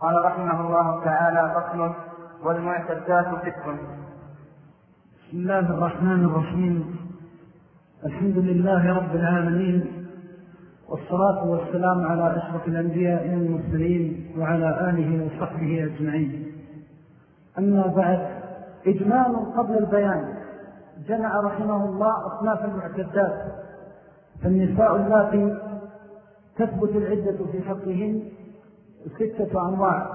قال رحمه الله تعالى فصل والمعتدات ست بسم الله الرحمن الرحيم. الحمد لله رب العالمين والصلاة والسلام على أشرف الأنبياء والمرسلين وعلى آله وصحبه أجمعين. أما بعد إجمال قبل البيان جمع رحمه الله أصناف المعتدات فالنساء التي تثبت العدة في حقهن ستة أنواع.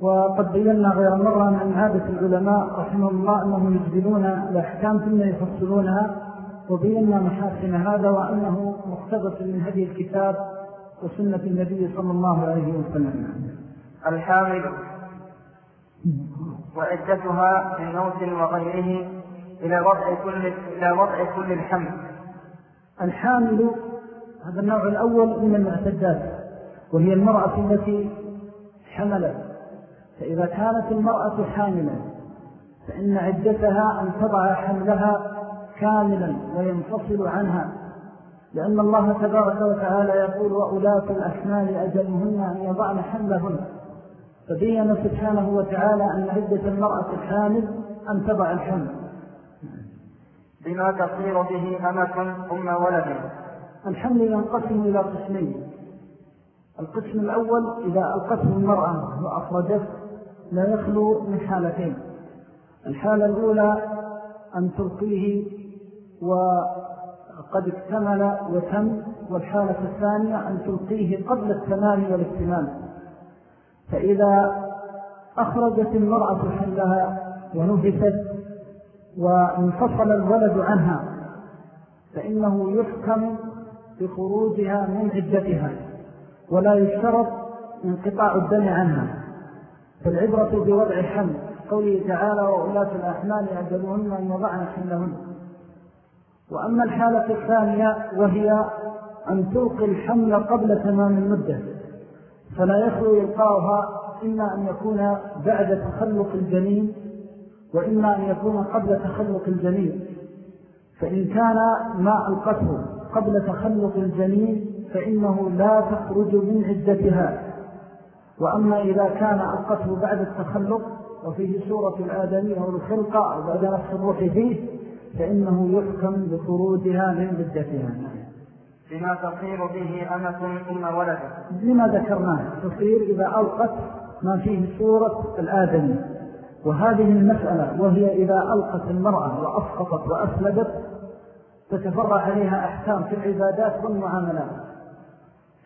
وقد بينا غير مرة من عادة العلماء رحمه الله أنهم يجدلون الأحكام ثم يفصلونها وبينا محاسن هذا وأنه مقتبس من هذه الكتاب وسنة النبي صلى الله عليه وسلم. الحامل وعدتها من موت وغيره إلى وضع كل إلى وضع كل الحمل. الحامل هذا النوع الأول من المعتدات. وهي المرأة التي حملت. فإذا كانت المرأة حاملا فإن عدتها أن تضع حملها كاملا وينفصل عنها. لأن الله تبارك وتعالى يقول وأولاة الأحمال أجلهن أن يضعن حملهن. فبين سبحانه وتعالى أن عدة المرأة الحامل أن تضع الحمل. بما تصير به أمة أم ولد. الحمل ينقسم إلى قسمين. القسم الأول إذا ألقته المرأة وأخرجت لا يخلو من حالتين. الحالة الأولى أن تلقيه وقد اكتمل وتم والحالة الثانية أن تلقيه قبل التمام والاكتمال. فإذا أخرجت المرأة حلها ونفست وانفصل الولد عنها فإنه يحكم بخروجها من عدتها. ولا يشترط انقطاع الدم عنها. فالعبرة بوضع حمل قوله تعالى وأولاة الأحمال أجلهن أن يضعن حملهن. وأما الحالة الثانية وهي أن تلقي الحمل قبل تمام المدة فلا يخلو يلقاها إما أن يكون بعد تخلق الجنين وإما أن يكون قبل تخلق الجنين. فإن كان ما ألقته قبل تخلق الجنين فإنه لا تخرج من عدتها. وأما إذا كان ألقته بعد التخلق وفيه سورة الآدمية والخلقة أو بعد نفس الروح فيه فإنه يحكم بخروجها من عدتها. بما تصير به أمة ثم ولد لما ذكرناه تصير إذا ألقت ما فيه سورة الآدمي. وهذه المسألة وهي إذا ألقت المرأة وأسقطت وأسلبت تتفرع عليها أحكام في العبادات والمعاملات.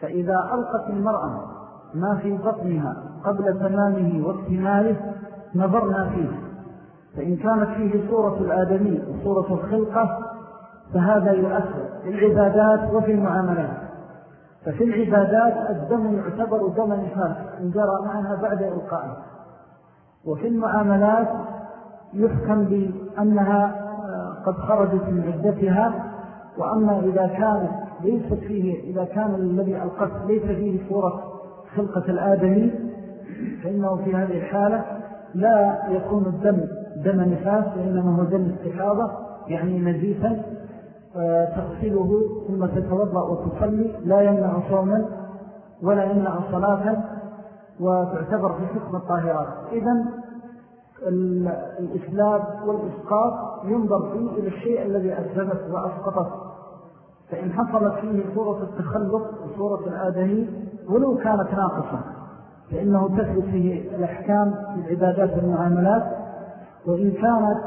فإذا ألقت المرأة ما في بطنها قبل تمامه واكتماله نظرنا فيه. فإن كانت فيه صورة الآدمي وصورة الخلقة فهذا يؤثر في العبادات وفي المعاملات. ففي العبادات الدم يعتبر دم نفاس إن جرى معها بعد إلقائه. وفي المعاملات يفهم بأنها قد خرجت من عدتها وأما إذا كانت ليست فيه إذا كان الذي ألقت ليس فيه صورة خلقة الآدمي فإنه في هذه الحالة لا يكون الدم دم نفاس وإنما هو دم استحاضة يعني نزيفا تغسله ثم تتوضأ وتصلي لا يمنع صوما ولا يمنع صلاة وتعتبر في حكم الطاهرات. إذن الإسلام والإسقاط ينظر فيه إلى الشيء الذي أسلمت وأسقطت فإن حصلت فيه صورة التخلق وصورة الآدمي ولو كانت ناقصة فإنه تثبت فيه الأحكام في العبادات والمعاملات. وإن كانت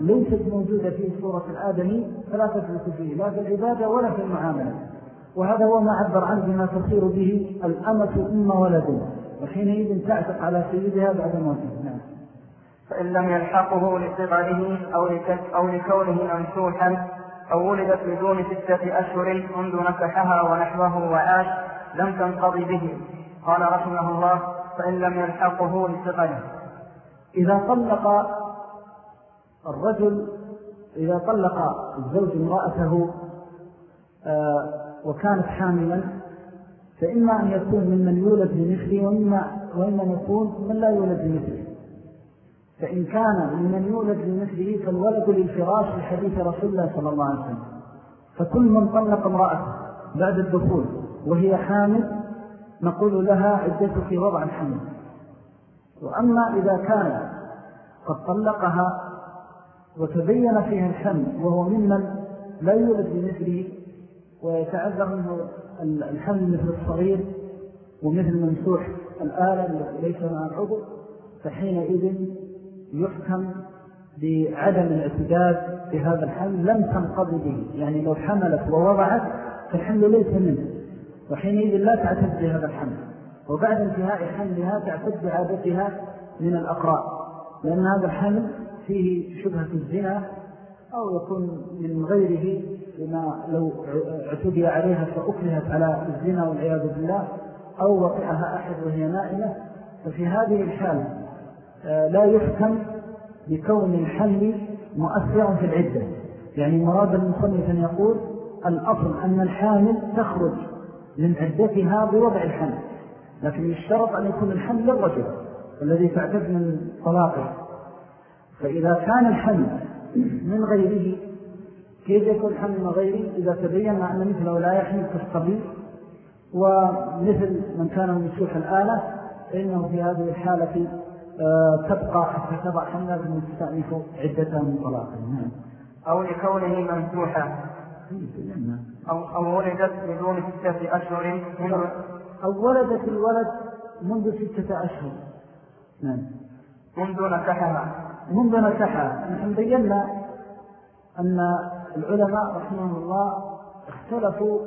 ليست موجودة فيه صورة الآدمي فلا تثبت فيه لا في العبادة ولا في المعاملة. وهذا هو ما عبر عنه بما تصير به الأمة أم ولد. وحينئذ تعتق على سيدها بعد موته. نعم. فإن لم يلحقه لصغره أو, أو لكونه أنسوحا أو ولدت بدون ستة أشهر منذ نكحها ونحوه وعاش لم تنقضي به. قال رحمه الله فإن لم يلحقه لصغره إذا طلق الرجل إذا طلق الزوج امرأته آه وكانت حاملا فإما أن يكون ممن يولد بمثله وإما, وإما يكون من لا يولد بمثله. فإن كان ممن يولد بمثله فالولد للفراش لحديث رسول الله صلى الله عليه وسلم. فكل من طلق امرأته بعد الدخول وهي حامل نقول لها عدتك وضع الحمل. وأما إذا كان قد طلقها وتبين فيها الحمل وهو ممن لا يولد بمثله ويتعذر منه الحمل مثل الصغير ومثل منسوح الآلة ليس مع العضو فحينئذ يحكم بعدم الاعتداد بهذا الحمل لم تنقضي به. يعني لو حملت ووضعت فالحمل ليس منه. وحينئذ لا تعتد بهذا الحمل. وبعد انتهاء حملها تعتد بعادتها من الأقراء لأن هذا الحمل فيه شبهة الزنا أو يكون من غيره لما لو اعتدي عليها فأكلهت على الزنا والعياذ بالله أو وقعها أحد وهي نائمة. ففي هذه الحالة لا يحكم بكون الحمل مؤثرا في العدة. يعني مراد المصنف أن يقول الأصل أن الحامل تخرج من عدتها بوضع الحمل لكن يشترط أن يكون الحمل للرجل الذي تعتد من طلاقه. فإذا كان الحمل من غيره كيف يكون الحمل من غيره؟ إذا تبين أن مثله لا يحمل كالصبي ومثل من كان مسوح الآلة فإنه في هذه الحالة آه، تبقى حتى تضع حملة المستأنف عدتها من طلاق نعم. أو لكونه ممسوحا أو, أو ولدت بدون ستة أشهر. أو ولدت الولد منذ ستة أشهر. نعم. منذ نكحها. منذ نكحها. نحن بينا أن العلماء رحمه الله اختلفوا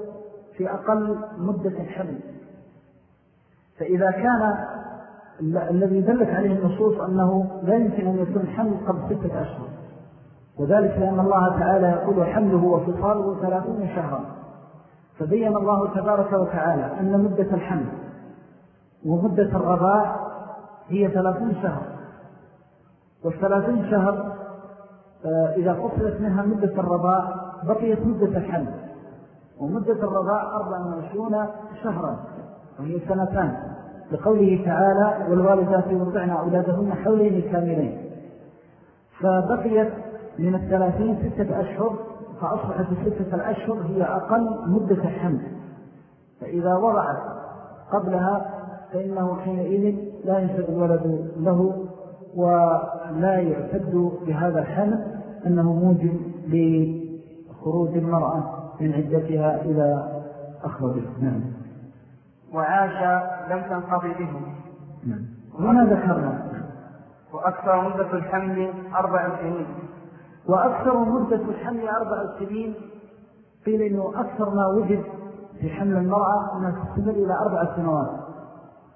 في أقل مدة الحمل. فإذا كان الذي دلت عليه النصوص أنه لا يمكن أن يكون حمل قبل ستة أشهر. وذلك لأن الله تعالى يقول حمله وفصاله ثلاثون شهرا. فبين الله تبارك وتعالى أن مدة الحمل ومدة الرضاع هي ثلاثون شهر. والثلاثون شهر آه، إذا فصلت منها مدة الرضاع بقيت مدة الحمل. ومدة الرضاع أربع وعشرون شهرا وهي سنتان. لقوله تعالى والوالدات يرضعن أولادهن حولين كاملين فبقيت من الثلاثين ستة أشهر فأصبحت الستة الأشهر هي أقل مدة الحمل فإذا وضعت قبلها فإنه حينئذ لا ينسب الولد له ولا يعتد بهذا الحمل أنه موجب لخروج المرأة من عدتها إلى أخرجه نعم. وعاش لم تنقضي به. نعم. وما ذكرنا وأكثر مدة الحمل أربع سنين. وأكثر مدة الحمل أربع سنين قيل إنه أكثر ما وجد في حمل المرأة أنها تستمر إلى أربع سنوات.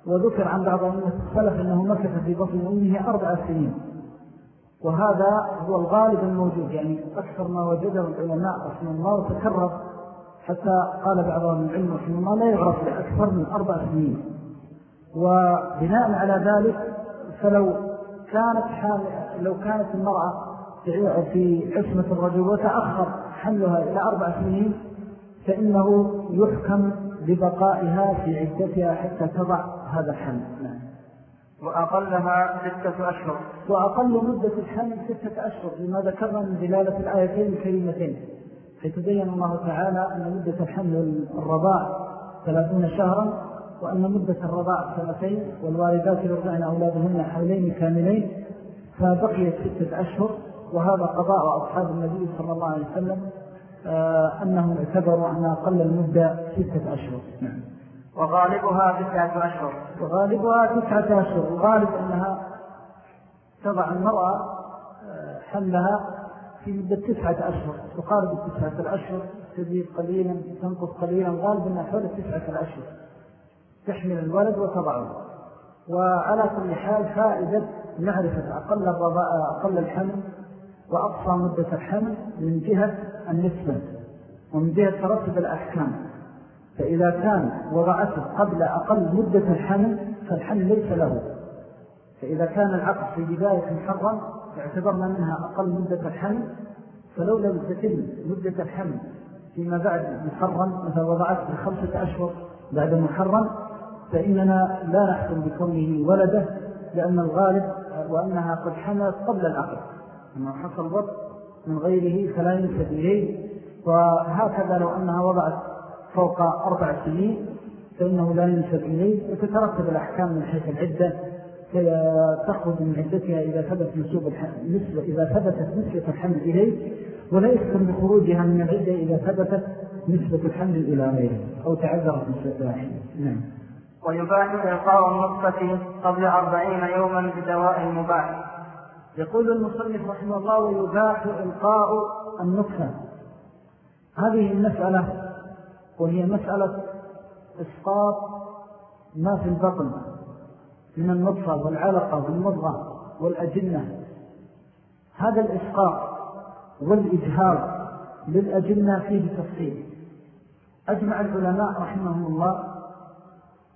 وذكر عن بعض أمة السلف أنه مكث في بطن أمه أربع سنين. وهذا هو الغالب الموجود يعني أكثر ما وجده العلماء رحمه الله وتكرر حتى قال بعض العلم رحمه الله لا يعرف لأكثر من أربع سنين. وبناء على ذلك فلو كانت حال لو كانت المرأة في عصمة الرجل وتأخر حملها إلى أربع سنين فإنه يحكم ببقائها في عدتها حتى تضع هذا الحمل. نعم. وأقلها ستة أشهر. وأقل مدة الحمل ستة أشهر لما ذكرنا من دلالة الآيتين الكريمتين. فيتبين الله تعالى أن مدة الحمل الرضاع ثلاثون شهرا وأن مدة الرضاع سنتين والوالدات يرضعن أولادهن حولين كاملين فبقيت ستة أشهر. وهذا قضاء أصحاب النبي صلى الله عليه وسلم آه، أنهم اعتبروا أن أقل المدة ستة أشهر. وغالبها تسعة أشهر. وغالبها تسعة أشهر. وغالب أنها تضع المرأة آه، حملها في مدة تسعة أشهر تقارب التسعة الأشهر تزيد قليلا تنقص قليلا غالب أنها حول التسعة الأشهر. تحمل الولد وتضعه. وعلى كل حال فائدة معرفة أقل, أقل الحمل وأقصى مدة الحمل من جهة النسبة ومن جهة ترتب الأحكام. فإذا كان وضعته قبل أقل مدة الحمل فالحمل ليس له. فإذا كان العقد في بداية محرم اعتبرنا منها أقل مدة الحمل فلو لم تتم مدة الحمل فيما بعد محرم مثلا وضعته بخمسة أشهر بعد محرم فإننا لا نحكم بكونه ولده لأن الغالب وأنها قد حملت قبل العقد. أنه حصل ضبط من غيره فلا ينسب إليه وهكذا لو أنها وضعت فوق أربع سنين فإنه لا ينسب إليه وتترتب الأحكام من حيث العدة. تخرج من عدتها إذا ثبت نسبة نسبة إذا ثبتت نسبة الحمل إليه ولا يسكن بخروجها من العدة إذا ثبتت نسبة الحمل إلى غيره أو تعذرت نسبة الحمل نعم. ويباح إلقاء النطفة قبل أربعين يوما بدواء مباح يقول المصنف رحمه الله ويباح إلقاء النطفة. هذه المسألة وهي مسألة إسقاط ما في البطن. من النطفة والعلقة والمضغة والأجنة. هذا الإسقاط والإجهار للأجنة فيه تفصيل. أجمع العلماء رحمهم الله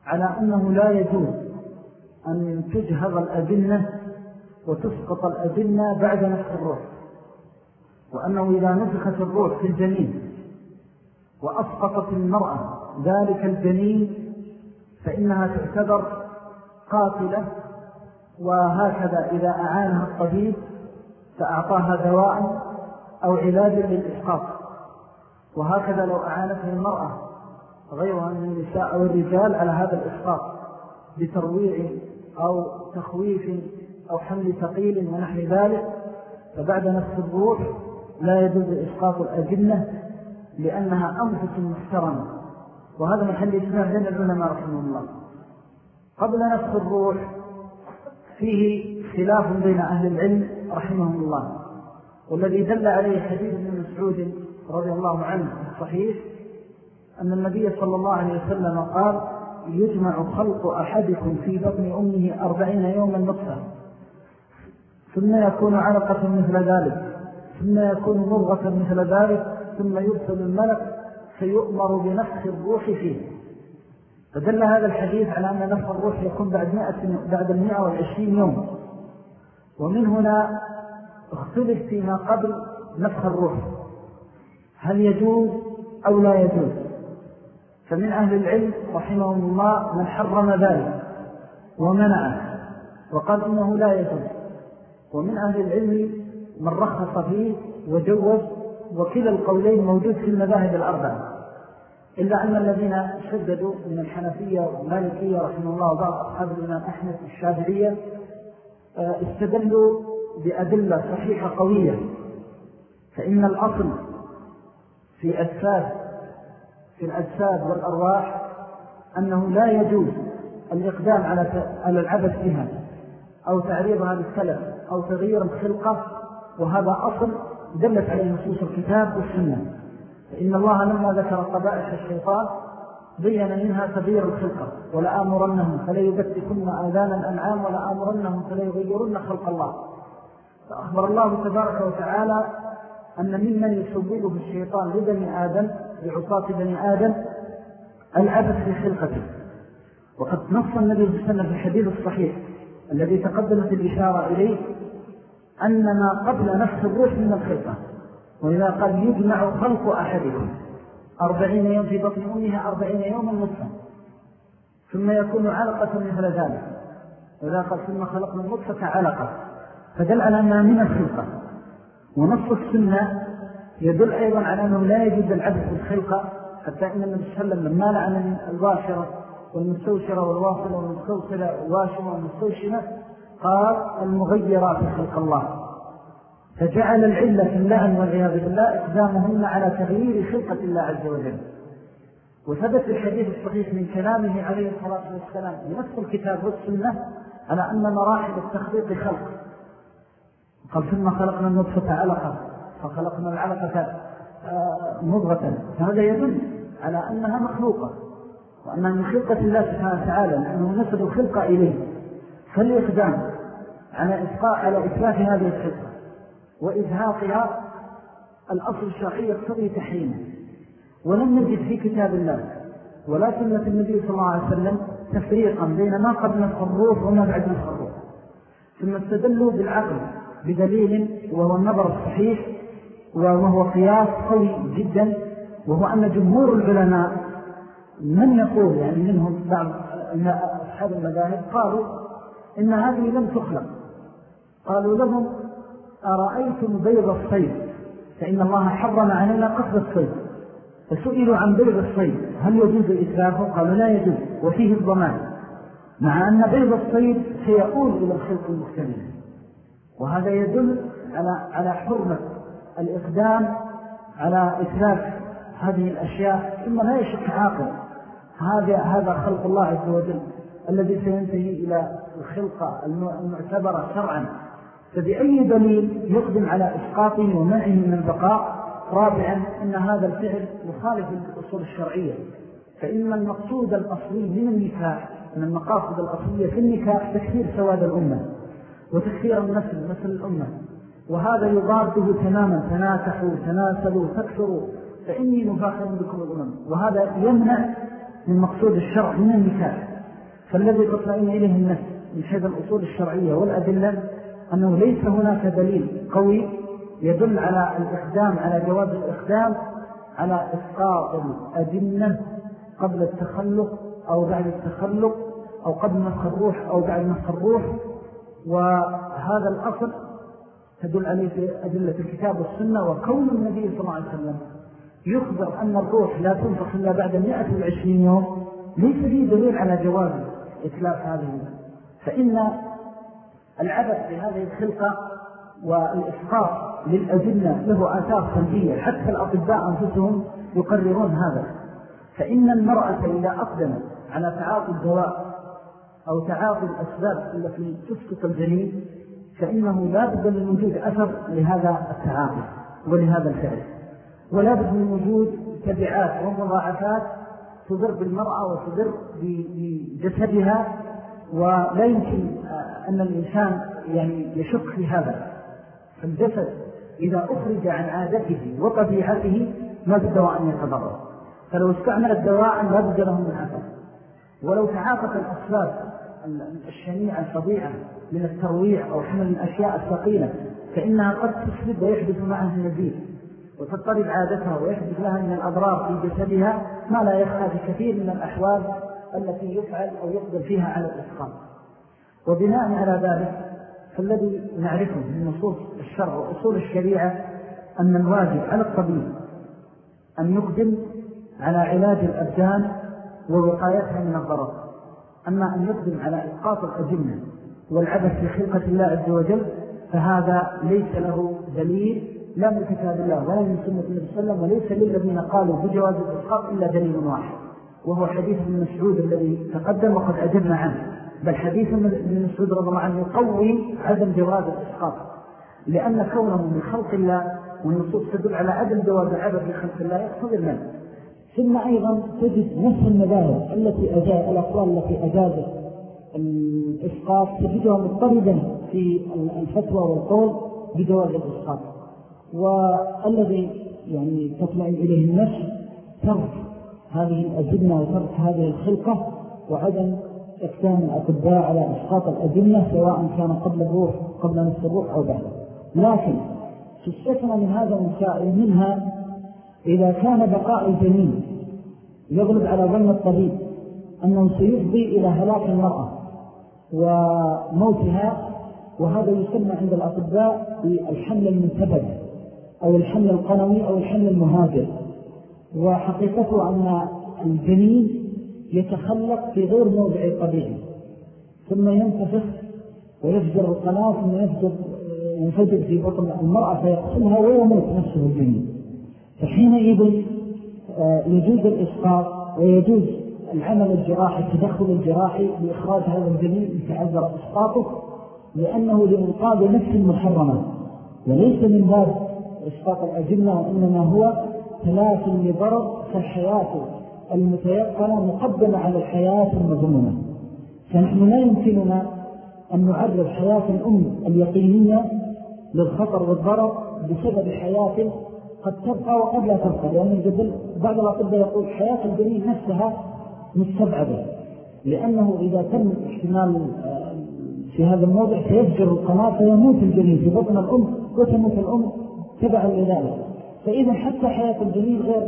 على أنه لا يجوز أن تجهر الأجنة وتسقط الأجنة بعد نفخ الروح وأنه إذا نفخت الروح في الجنين وأسقطت المرأة ذلك الجنين فإنها تعتبر قاتلة وهكذا إذا أعانها الطبيب فأعطاها دواء أو علاجا للإسقاط. وهكذا لو أعانته المرأة غيرها من النساء أو الرجال على هذا الإسقاط بترويع أو تخويف أو حمل ثقيل ونحن ذلك فبعد نفس الروح لا يجوز إسقاط الأجنة لأنها أنفس محترمة. وهذا محل إجماع بين العلماء رحمه الله. قبل نفس الروح فيه خلاف بين أهل العلم رحمهم الله. والذي دل عليه حديث من مسعود رضي الله عنه الصحيح أن النبي صلى الله عليه وسلم قال يجمع خلق أحدكم في بطن أمه أربعين يوما نطفة ثم يكون علقة مثل ذلك ثم يكون مرغة مثل ذلك ثم يرسل الملك فيؤمر بنفخ الروح فيه. فدل هذا الحديث على أن نفخ الروح يكون بعد, مئة بعد المئة والعشرين يوم. ومن هنا اختلف فيما قبل نفخ الروح. هل يجوز أو لا يجوز؟ فمن أهل العلم رحمهم الله من حرم ذلك ومنعه وقال إنه لا يجوز. ومن أهل العلم من رخص فيه وجوز وكلا القولين موجود في المذاهب الأربعة. إلا أن الذين شددوا من الحنفية والمالكية رحمه الله وبعض أصحاب الإمام أحمد الشافعية آه، استدلوا بأدلة صحيحة قوية. فإن الأصل في أجساد في الأجساد والأرواح أنه لا يجوز الإقدام على العبث بها أو تعريضها للسلف أو تغيير الخلقة وهذا أصل دلت عليه نصوص الكتاب والسنة. فإن الله لما ذكر قبائح الشيطان بين منها تغيير الخلقة ولا آمرنهم فلا يبتكن آذان الأنعام ولا آمرنهم فلا يغيرن خلق الله. فأخبر الله تبارك وتعالى أن ممن يسوله الشيطان لبني آدم لعصاة بني آدم العبث في خلقته. وقد نص النبي صلى الله عليه وسلم في الحديث الصحيح الذي تقدمت الإشارة إليه أن ما قبل نفس الروح من الخلقة. وإذا قال يجمع خلق أحدكم. أربعين يوم في بطن أمها أربعين يوما نصفا ثم يكون علقة مثل ذلك. وإذا قال ثم خلقنا النطفة علقة. فدل على أنها من الخلقة. ونص السنة يدل أيضا على أنه لا يجد العبد الخلقة حتى إن النبي صلى الله عليه وسلم لما لعن الواشرة والمستوشرة والواصلة والمستوصلة والواشرة والمستوشرة قال المغيرات خلق الله. فجعل العلة في اللعن والعياذ بالله إقدامهن على تغيير خلقة الله عز وجل. وثبت الحديث الصحيح من كلامه عليه الصلاة والسلام بنفس الكتاب والسنة على أن مراحل التخليق خلق. قال ثم خلقنا النطفة علقة فخلقنا العلقة آه، مضغة. فهذا يدل على أنها مخلوقة وأنها من خلقة الله سبحانه وتعالى لأنه نسب الخلقة إليه. فالإقدام على إسقاء على إثبات هذه الخلقة وإزهاقها الأصل الشرعي يقتضي تحريمه. ولم نجد في كتاب الله ولا سنة النبي صلى الله عليه وسلم تفريقا بين ما قبل الروح وما بعد الروح ثم استدلوا بالعقل بدليل وهو النظر الصحيح وهو قياس قوي جدا وهو أن جمهور العلماء من يقول يعني منهم بعض أصحاب المذاهب قالوا إن هذه لم تخلق. قالوا لهم أرأيتم بيض الصيد؟ فإن الله حرم علينا قصد الصيد. فسئلوا عن بيض الصيد. هل يجوز إسلافه قالوا لا يجوز وفيه الضمان. مع أن بيض الصيد سيؤول إلى الخلق المختلف. وهذا يدل على على حرمة الإقدام على إثلاث هذه الأشياء ثم لا يشك عاقل. هذا هذا خلق الله عز وجل الذي سينتهي إلى الخلقة المعتبرة شرعا. فبأي دليل يقدم على إسقاطه ومنعه من البقاء؟ رابعا أن هذا الفعل مخالف للأصول الشرعية فإن المقصود الأصلي من النكاح من المقاصد الأصلية في النكاح تكثير سواد الأمة وتكثير النسل مثل الأمة وهذا يضاده تماما تناسحوا تناسلوا تكثروا فإني مفاخر بكم الأمم وهذا يمنع من مقصود الشرع من النكاح. فالذي تطلعين إليه النفس من حيث الأصول الشرعية والأدلة أنه ليس هناك دليل قوي يدل على الإخدام على جواز الإخدام على إسقاط الأدنة قبل التخلق أو بعد التخلق أو قبل نفخ الروح أو بعد نفخ الروح وهذا الأصل تدل عليه في أدلة الكتاب والسنة. وكون النبي صلى الله عليه وسلم يخبر أن الروح لا تنفخ إلا بعد 120 يوم ليس فيه دليل على جواز إتلاف هذه. فإن العبث بهذه الخلقة والإسقاط للأجنة له آثار سلبية. حتى الأطباء أنفسهم يقررون هذا. فإن المرأة إذا أقدمت على تعاطي الدواء أو تعاطي الأسباب التي تسقط الجنين فإنه لا بد من وجود أثر لهذا التعاطي ولهذا الفعل. ولا بد من وجود تبعات ومضاعفات تضر بالمرأة وتضر بجسدها ولا يمكن أن الإنسان يعني يشك في هذا. فالجسد إذا أخرج عن عادته وطبيعته ما بد أن يتضرر. فلو استعمل الدواء لا بد له من أثر. ولو تعاطت الأسباب الشنيعة الفضيعة من الترويع أو حمل الأشياء الثقيلة فإنها قد تسبب ويحدث معها النزيل وتضطرب عادتها ويحدث لها من الأضرار في جسدها ما لا يخفى في كثير من الأحوال التي يفعل أو يقدر فيها على الإسقاط وبناء على ذلك فالذي نعرفه من نصوص الشرع وأصول الشريعة أن الواجب على الطبيب أن يقدم على علاج الأبدان ووقايتها من الضرر أما أن يقدم على إسقاط الأجنة والعبث في خلقة الله عز وجل فهذا ليس له دليل لا من كتاب الله ولا من سنة النبي صلى الله عليه وسلم وليس للذين قالوا بجواز الإسقاط إلا دليل واحد وهو حديث ابن مسعود الذي تقدم وقد أجبنا عنه. بل حديث ابن مسعود رضي الله عنه يقوي عدم جواز الإسقاط. لأن كونه من خلق الله والنصوص تدل على عدم جواز العبد لخلق الله يقصد المال ثم أيضا تجد نفس المذاهب التي أجاز الأقوال التي أجازت الإسقاط تجدها مضطردا في الفتوى والقول بجواز الإسقاط. والذي يعني تطمئن إليه النفس ترك هذه الأجنة وترك هذه الخلقة وعدم إقدام الأطباء على إسقاط الأجنة سواء كان قبل الروح قبل نفس الروح أو بعد. لكن تستثنى من هذا المسائل منها إذا كان بقاء الجنين يغلب على ظن الطبيب أنه سيفضي إلى هلاك المرأة وموتها وهذا يسمى عند الأطباء بالحمل المنتبه أو الحمل القنوي أو الحمل المهاجر. وحقيقته أن الجنين يتخلق في غير موضع الطبيعي ثم ينتفخ ويفجر القناة ثم يفجر ينفجر في بطن المرأة فيقسمها ويموت نفسه الجنين فحينئذ آه، يجوز الإسقاط ويجوز العمل الجراحي التدخل الجراحي لإخراج هذا الجنين يتعذر إسقاطه لأنه لإنقاذ نفس محرمة. وليس من باب إسقاط الأجنة وإنما هو ثلاث لضرر فالحياة المتيقنة مقدمة على الحياة المظلمة فنحن لا يمكننا أن نعرض حياة الأم اليقينية للخطر والضرر بسبب حياة قد تبقى وقد لا تبقى. لأن الجبل بعض الأطباء يقول حياة الجنين نفسها مستبعدة. لأنه إذا تم احتمال آه، في هذا الموضع سيفجر القناة فيموت الجنين في بطن الأم وتموت الأم تبعا لذلك. فإذا حتى حياة الجنين غير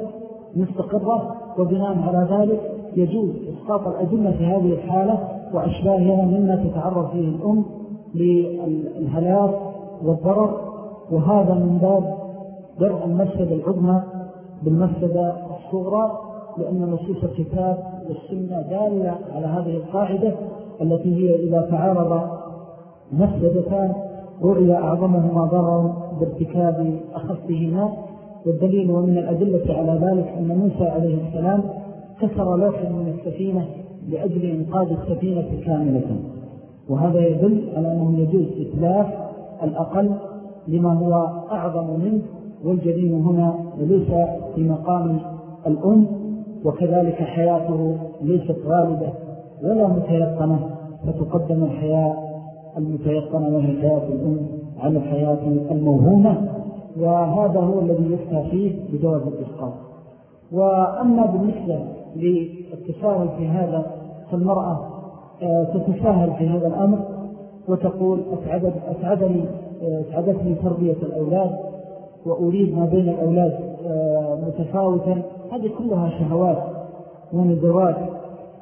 مستقرة وبناء على ذلك يجوز إسقاط الأجنة في هذه الحالة وأشباهها مما تتعرض فيه الأم للهلاك والضرر وهذا من باب درء المفسدة العظمى بالمفسدة الصغرى لأن نصوص الكتاب والسنة دالة على هذه القاعدة التي هي إذا تعارض مفسدتان رؤي أعظمهما ضرر بارتكاب أخفهما. والدليل ومن الأدلة على ذلك أن موسى عليه السلام كسر لوحا من السفينة لأجل إنقاذ السفينة كاملة. وهذا يدل على أنه يجوز إتلاف الأقل لما هو أعظم منه والجديد هنا ليس في مقام الأم وكذلك حياته ليست غالبة ولا متيقنة. فتقدم الحياة المتيقنة وهي حياة الأم على الحياة الموهومة. وهذا هو الذي يفتى فيه بجواز الإسقاط. وأما بالنسبة للتساهل في هذا فالمرأة آه، تتساهل في هذا الأمر وتقول أسعدني أسعدتني تربية الأولاد وأريد ما بين الأولاد آه، متفاوتا. هذه كلها شهوات ونزوات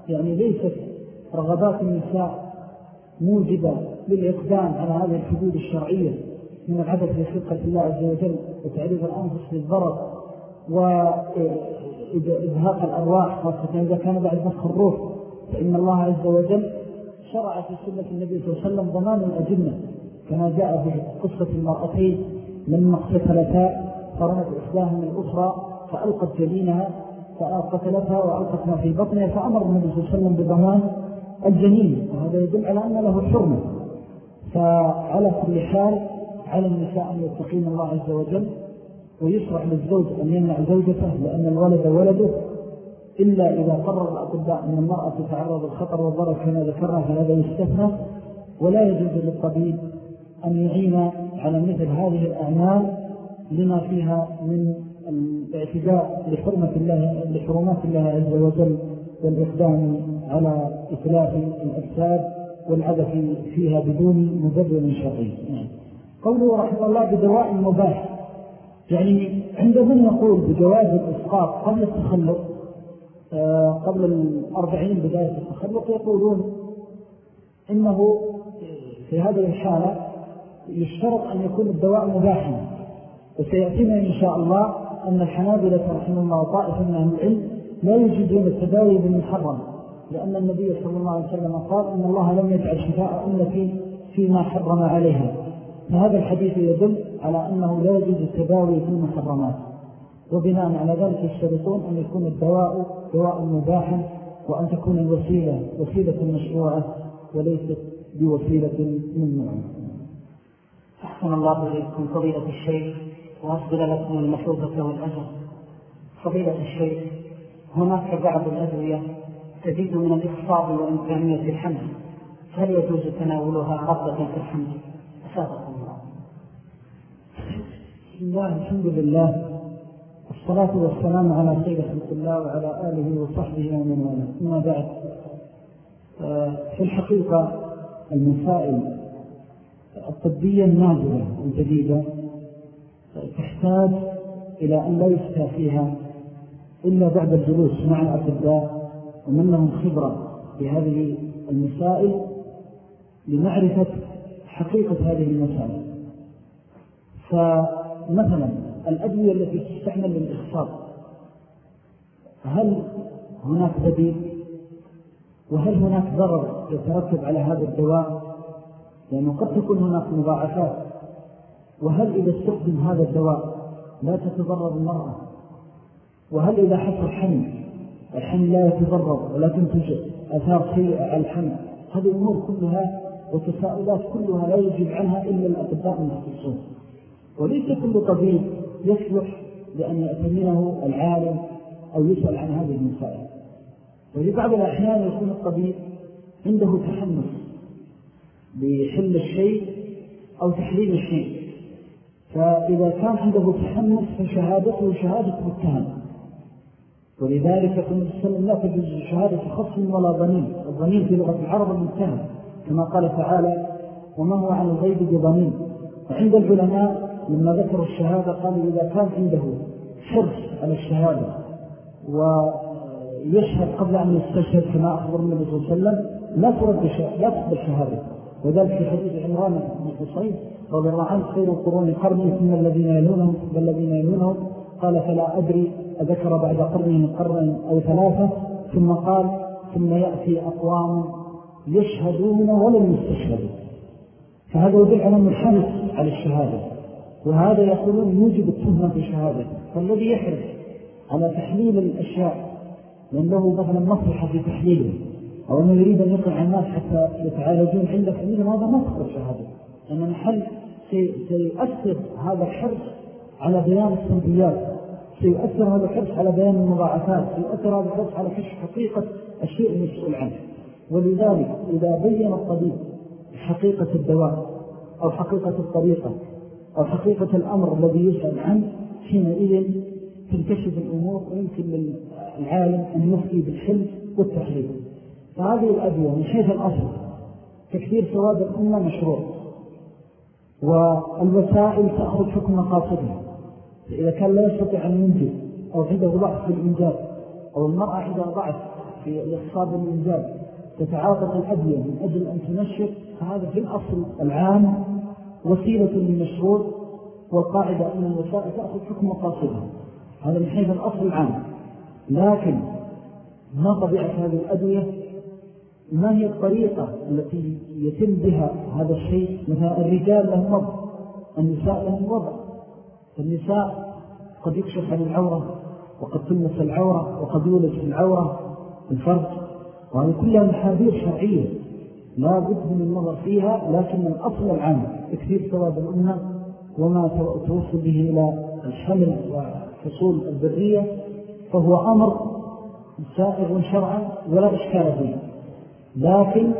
يعني ليست رغبات النساء موجبة للإقدام على هذه الحدود الشرعية. من في خلقة الله عز وجل وتعريض الأنفس للضرر وإذهاق الأرواح. خاصة إذا كان بعد نفخ الروح فإن الله عز وجل شرع في سنة النبي صلى الله عليه وسلم ضمان الأجنة كما جاء في قصة المرأتين لما اقتتلتا فرمت إحداهما الأخرى فألقت جلينها فقتلتها وألقت ما في بطنها فأمر النبي صلى الله عليه وسلم بضمان الجنين وهذا يدل على أن له حرمة. فعلى كل حال على النساء أن يتقين الله عز وجل ويشرع للزوج أن يمنع زوجته لأن الولد ولده إلا إذا قرر الأطباء أن المرأة تتعرض الخطر والضرر كما ذكرنا فهذا يستثنى ولا يجوز للطبيب أن يعين على مثل هذه الأعمال لما فيها من الاعتداء لحرمة الله لحرمات الله عز وجل والإقدام على إثلاث الأجساد والعبث فيها بدون مبرر شرعي. قوله رحمه الله بدواء مباح. يعني عند من يقول بجواز الإسقاط قبل التخلق آه، قبل الأربعين بداية التخلق يقولون إنه في هذه الحالة يشترط أن يكون الدواء مباحا. وسيأتينا إن شاء الله أن الحنابلة رحمه الله طائفة من أهل العلم لا يجدون التداوي بالمحرم لأن النبي صلى الله عليه وسلم قال إن الله لم يجعل شفاء أمتي فيما حرم عليها. فهذا الحديث يدل على أنه لا يجوز التداوي في المحرمات. وبناء على ذلك يشترطون أن يكون الدواء دواء مباحا وأن تكون الوسيلة وسيلة مشروعة وليست بوسيلة ممنوعة أحسن الله إليكم فضيلة الشيخ وأفضل لكم المحوبة والأجر فضيلة الشيخ هناك بعض الأدوية تزيد من الإخصاب وإمكانية الحمل. هل يجوز تناولها رغبة في الحمل؟ الله بسم الله الحمد لله. الصلاة والسلام على خير خلق الله وعلى آله وصحبه ومن والاه. ثم بعد. آه، في الحقيقة المسائل الطبية النازلة الجديدة تحتاج إلى أن لا يفتى فيها إلا بعد الجلوس مع الأطباء ومن لهم خبرة في هذه المسائل لمعرفة حقيقة هذه المسائل. فمثلا الأدوية التي تستعمل للإخصاب هل هناك بديل وهل هناك ضرر يترتب على هذا الدواء؟ لأنه قد تكون هناك مضاعفات. وهل إذا استخدم هذا الدواء لا تتضرر المرأة؟ وهل إذا حصل حمل؟ الحمل لا يتضرر ولا تنتج أثار سيئة على الحمل. هذه الأمور كلها وتساؤلات كلها لا يجب عنها إلا الأطباء المختصون وليس كل طبيب يصلح لأن يأتمنه العالم أو يسأل عن هذه المسائل. وفي بعض الأحيان يكون الطبيب عنده تحمس بحل الشيء أو تحليل الشيء. فإذا كان عنده تحمس فشهادته شهادة متهم ولذلك يقول السلام لا تجوز شهادة خصم ولا ضمين الضمين في لغة العرب المتهم كما قال تعالى وما هو عن الغيب بضمين وعند العلماء لما ذكروا الشهادة قالوا إذا كان عنده حرص على الشهادة ويشهد قبل أن يستشهد كما أخبر النبي صلى الله عليه وسلم لا ترد لا تقبل شهادة وذلك في حديث عمران بن حصين رضي الله عنه خير القرون قرني ثم الذين يلونهم ثم الذين يلونهم. قال فلا أدري أذكر بعد قرنه قرن أو ثلاثة. ثم قال ثم يأتي أقوام يشهدون ولم يستشهدوا. فهذا يدل على الحرص على الشهادة. وهذا يقولون يوجب التهمة في شهادة فالذي يحرص على تحليل الأشياء لأن له مثلا مصلحة في تحليله أو أنه يريد أن يقع الناس حتى يتعالجون عنده فإذا هذا ما تقبل شهادة لأن المحل سيؤثر هذا الحرص على بيان السلبيات سيؤثر هذا الحرص على بيان المضاعفات سيؤثر هذا الحرص على كشف حقيقة الشيء المسؤول عنه. ولذلك إذا بين الطبيب حقيقة الدواء أو حقيقة الطريقة أو حقيقة الأمر الذي يسأل عنه حينئذ تنكشف الأمور ويمكن للعالم أن يفتي بالحلم والتحريم فهذه الأدوية من حيث الأصل تكثير سواد الأمة مشروع والوسائل تأخذ حكم مقاصدها فإذا كان لا يستطيع أن ينجز أو عنده ضعف في الإنجاز أو المرأة عندها ضعف في الإخصاب الإنجاز تتعاطى الأدوية من أجل أن تنشط. فهذا في الأصل العام وسيلة للمشروع والقاعدة أن الوسائل تأخذ حكم مقاصدها. هذا من حيث الأصل العام. لكن ما طبيعة هذه الأدوية؟ ما هي الطريقة التي يتم بها هذا الشيء؟ مثلا الرجال لهم وضع النساء لهم وضع. النساء قد يكشف عن العورة وقد تلمس العورة وقد يولد في العورة الفرج وهذه كلها محاذير شرعية. لا بد من النظر فيها لكن الأصل العام. تكثير ثواب الأمة وما توصل به إلى الحمل وحصول الذرية فهو أمر سائغ شرعا ولا إشكال فيه. لكن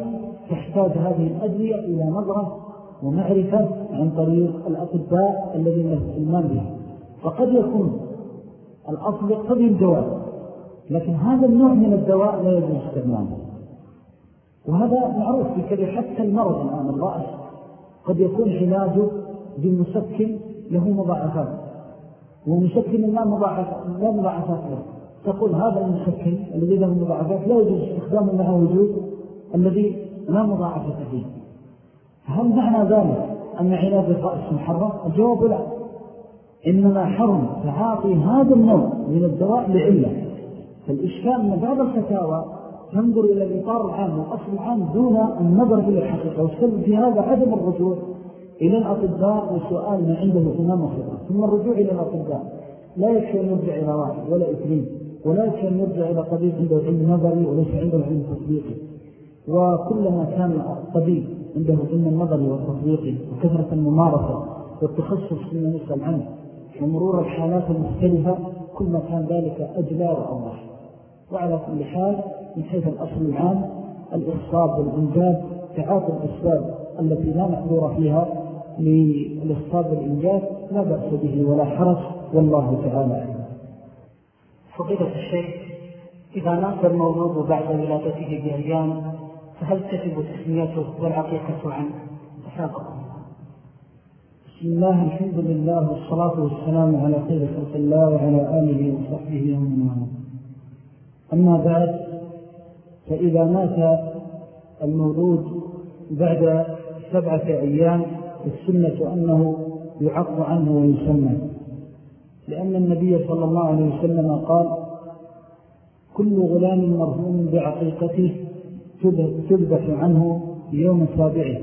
تحتاج هذه الأدوية إلى نظرة ومعرفة عن طريق الأطباء الذين يهتمان بها. فقد يكون الأصل يقتضي الجواب لكن هذا النوع من الدواء لا يجوز استعماله وهذا معروف بكذا حتى المرض الآن الرأس قد يكون علاجه بمسكن له مضاعفات. ومسكن لا مضاعفات له. تقول هذا المسكن الذي له مضاعفات لا يجوز استخدامه مع وجود الذي لا مضاعفة فيه. هل معنى ذلك أن علاج الرأس محرم؟ الجواب لا. إنما حرم تعاطي هذا النوع من الدواء لعلة. فالإشكال أن بعض الفتاوى تنظر إلى الإطار العام والأصل العام دون النظر إلى الحقيقة. والسبب في هذا عدم الرجوع إلى الأطباء وسؤال ما عنده إمام خطأ ثم الرجوع إلى الأطباء. لا يكفي أن يرجع إلى واحد ولا إثنين ولا يكفي أن يرجع إلى طبيب عنده علم نظري وليس عنده علم تطبيقي. وكلما كان الطبيب عنده علم النظري والتطبيقي وكثرة الممارسة والتخصص فيما نسأل عنه ومرور الحالات المختلفة كل ما كان ذلك أجلى وأوضح وعلى كل حال من حيث الأصل العام الإصاب والإنجاب تعاطي الأسباب التي لا مقدور فيها للإصاب والإنجاب لا بأس به ولا حرج والله تعالى فضيلة الشيخ إذا مات المولود بعد ولادته بأيام فهل تجب تسميته والعقيقة عنه؟ أسابقه بسم الله الحمد لله والصلاة والسلام على خير خلق الله وعلى آله وصحبه ومن أما بعد فإذا مات المولود بعد سبعة أيام السنة أنه يعق عنه ويسمى. لأن النبي صلى الله عليه وسلم قال كل غلام مرهوم بعقيقته تذبح عنه يوم سابعه.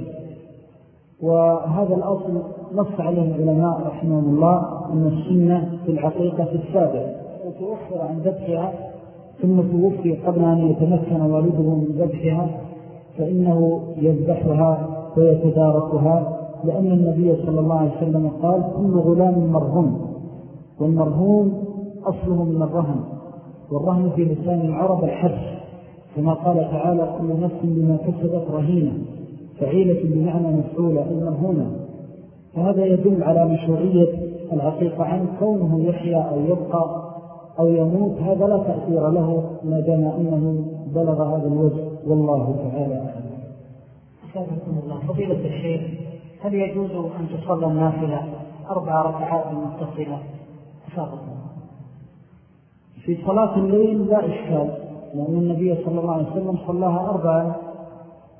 وهذا الأصل نص عليه العلماء رحمه الله أن السنة في العقيقة في السابع. وتوفر عن ذبحها ثم توفي قبل أن يتمكن والده من ذبحها فإنه يذبحها ويتداركها لأن النبي صلى الله عليه وسلم قال كل غلام مرهوم والمرهوم أصله من الرهن والرهن في لسان العرب الحبس كما قال تعالى كل نفس بما كسبت رهينة فعيلة بمعنى مفعولة المرهونة فهذا يدل على مشروعية العقيقة عن كونه يحيا أو يبقى أو يموت هذا لا تأثير له ما دام أنه بلغ هذا الوجه. والله تعالى أعلم. أسابقكم الله. فضيلة الشيخ هل يجوز أن تصلى النافلة أربع ركعات متصلة؟ أسابقكم في صلاة الليل لا إشكال لأن النبي صلى الله عليه وسلم صلاها أربعة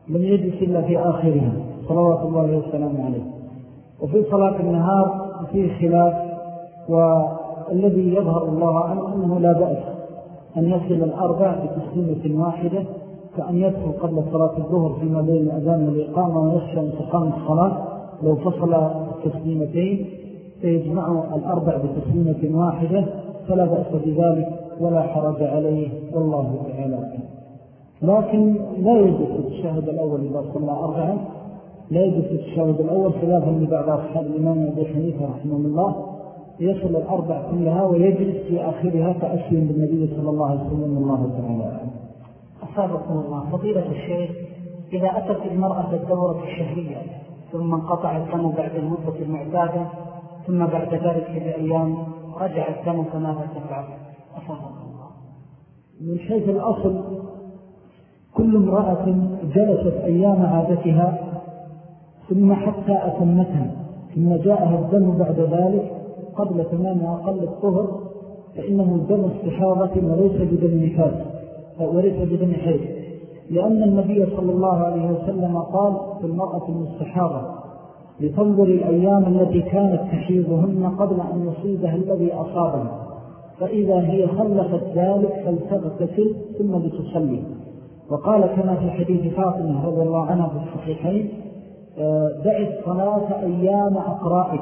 لم يجلس إلا في آخرها. صلوات الله وسلام عليه. وفي صلاة النهار فيه خلاف والذي يظهر الله عنه أنه لا بأس أن يصل الأربع بتسليمة واحدة كأن يدخل قبل صلاة الظهر فيما بين الأذان والإقامة ويخشى انتقام الصلاة. لو فصل التسليمتين فيجمع الأربع بتسليمة واحدة فلا بأس بذلك ولا حرج عليه والله تعالى لكن لا يجب في التشهد الأول إذا صلى أربعة لا يجب في التشهد الأول خلافا لبعض أصحاب الإمام أبو حنيفة رحمه الله. يصل الأربع كلها ويجلس في آخرها تأسيا بالنبي صلى الله عليه وسلم الله تعالى أصابكم الله. فضيلة الشيخ إذا أتت المرأة الدورة الشهرية ثم انقطع الدم بعد المدة المعتادة ثم بعد ذلك بأيام رجع الدم فماذا تفعل؟ أصابكم الله. من حيث الأصل كل امرأة جلست أيام عادتها ثم حتى أتمتها ثم جاءها الدم بعد ذلك قبل تمام أقل الطهر فإنه دم استحاضة وليس بدم نفاس وليس بدم حيث لأن النبي صلى الله عليه وسلم قال في المرأة المستحاضة لتنظر الأيام التي كانت تحيضهن قبل أن يصيبها الذي أصابها. فإذا هي خلفت ذلك فلتغتسل ثم لتصلي. وقال كما في حديث فاطمة رضي الله عنها في الصحيحين آه، دع الصلاة أيام أقرائك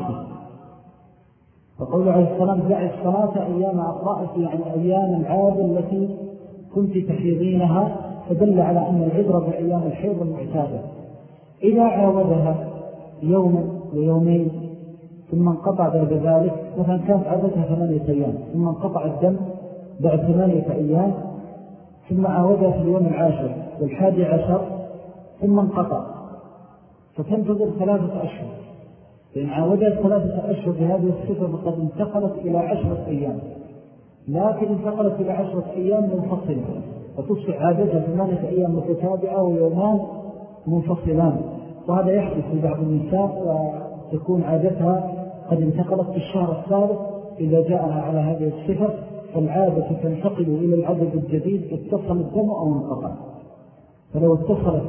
فقول عليه السلام دع الصلاة أيام أقرائك يعني أيام العادة التي كنت تحيضينها فدل على أن العبرة بأيام الحيض المعتادة. إذا عاودها يوما ويومين ثم انقطع بعد ذلك مثلا كانت عادتها ثمانية أيام ثم انقطع الدم بعد ثمانية أيام ثم عاودها في اليوم العاشر والحادي عشر ثم انقطع. فتنتظر ثلاثة أشهر؟ فإن عاودها ثلاثة أشهر بهذه الصفة فقد انتقلت إلى عشرة أيام. لكن انتقلت إلى عشرة أيام منفصلة. وتصبح عادتها ثمانية أيام متتابعة ويومان منفصلان. وهذا يحدث في بعض النساء وتكون عادتها قد انتقلت في الشهر الثالث إذا جاءها على هذه الصفة فالعادة تنتقل إلى العدد الجديد اتصل الدم أو انقطع. فلو اتصلت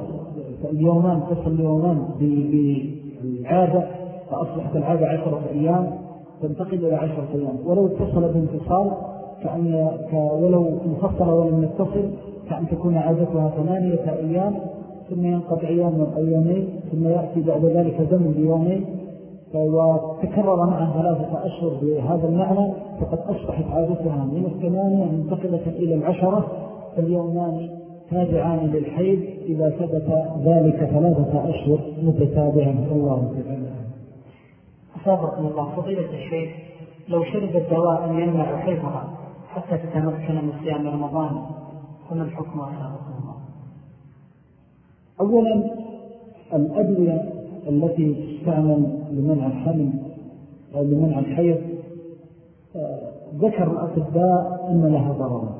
اليومان اتصل اليومان بالعادة فأصبحت العادة عشرة أيام تنتقل إلى عشرة أيام. ولو اتصل بانتصال كأن ولو انفصل ولم يتصل كأن تكون عادتها ثمانية أيام ثم ينقض أيام أيامين ثم يأتي بعد ذلك دم بيومين. وتكرر معها ثلاثة أشهر بهذا المعنى فقد أصبحت عادتها من الثمانية منتقلة إلى العشرة فاليومان تابعان للحيض إذا ثبت ذلك ثلاثة أشهر متتابعا الله تعالى أصابكم الله. فضيلة الشيخ لو شرب الدواء يمنع حيضها حتى تتمكن من صيام رمضان فما الحكم أصابكم الله؟ أولا الأدوية التي تستعمل لمنع الحمل أو لمنع الحيض آه، ذكر الأطباء أن لها ضررا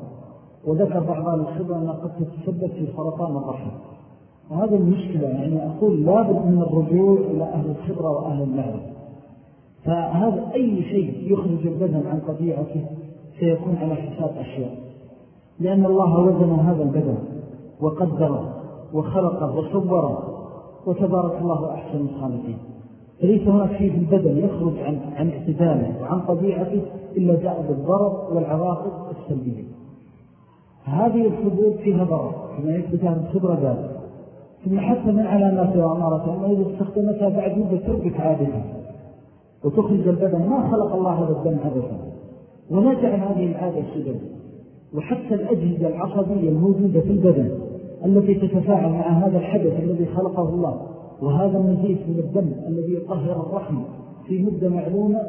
وذكر بعض الخبر أنها قد تتسبب في سرطان الرحم. وهذا المشكلة يعني أقول لابد من الرجوع إلى أهل الخبرة وأهل المعرفة فهذا أي شيء يخرج البدن عن طبيعته سيكون على حساب أشياء. لأن الله وزن هذا البدن وقدره وخلقه وصوره وتبارك الله أحسن الخالقين. فليس هناك شيء في البدن يخرج عن, عن اعتداله وعن طبيعته إلا جاء بالضرر والعواقب السلبية. هذه الحدود فيها ضرر كما يثبت عن الخبرة ذلك ثم حتى من علامات وأمارة أنه إذا استخدمتها بعد مدة تربك عادتها وتخرج البدن. ما خلق الله هذا الدم ولا جعل هذه العادة سدى وحتى الأجهزة العصبية الموجودة في البدن التي تتفاعل مع هذا الحدث الذي خلقه الله. وهذا النزيف من الدم الذي يطهر الرحم في مدة معلومة.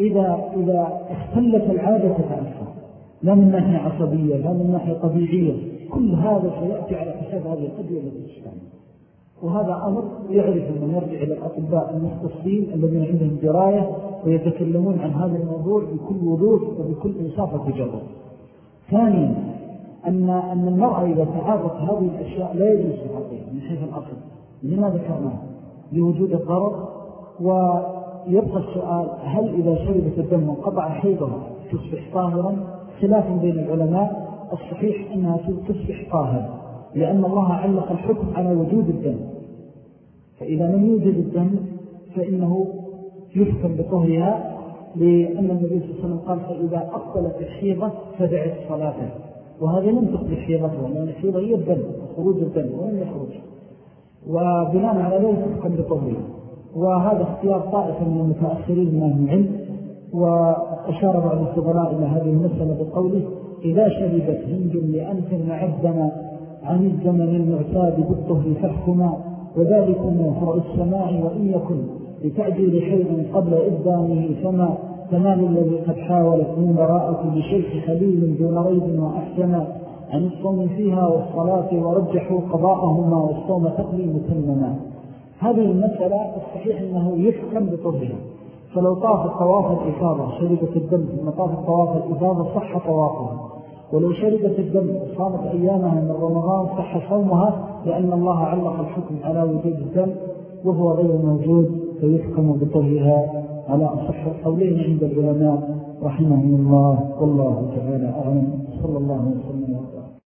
إذا, إذا اختلت العادة تتأثر لا من ناحية عصبية لا من ناحية طبيعية. كل هذا سيأتي على حساب هذه الأدوية التي تستعمل وهذا أمر يعرف من يرجع إلى الأطباء المختصين الذين عندهم دراية ويتكلمون عن هذا الموضوع بكل وضوح وبكل إنصاف وتجرب ثانيا أن, أن المرأة إذا تعاطت هذه الأشياء لا يجوز في من حيث الأصل. لما ذكرناه لوجود الضرر ويبقى السؤال هل إذا شربت الدم وانقطع حيضها تصبح طاهرا؟ خلاف بين العلماء الصحيح أنها تصبح طاهرا لأن الله علق الحكم على وجود الدم. فإذا لم يوجد الدم فإنه يحكم بطهرها لأن النبي صلى الله عليه وسلم قال فإذا أقبلت الحيضة فدعت صلاته. وهذه لم في غزوة لأن الحيضة هي الدم خروج الدم ولم يخرج؟ وبناء على ذلك تفقد بطوله وهذا اختيار طائفة من المتأخرين من العلم وأشار بعض الفضلاء إلى هذه المسألة بقوله إذا شربت هند لأنف معدنا عن الزمن المعتاد بالطهر فحكما وذلكم فرع السماع وإن يكن لتعجيل شيء قبل إبدانه فما تنال الذي قد حاولت من براءة بشيخ خليل دون ريب وأحسن عن الصوم فيها والصلاة ورجحوا قضاءهما والصوم تقلي متمما هذه المسألة الصحيح أنه يفهم بطهرها. فلو طاف طواف الإفاضة شربت الدم ثم طاف طواف الإفاضة صح طوافها. ولو شربت الدم وصامت أيامها من رمضان صح صومها لأن الله علق الحكم على وجود الدم وهو غير موجود فيحكم بطهرها على أصح القولين عند العلماء رحمهم الله. والله تعالى أعلم. صلى الله وسلم.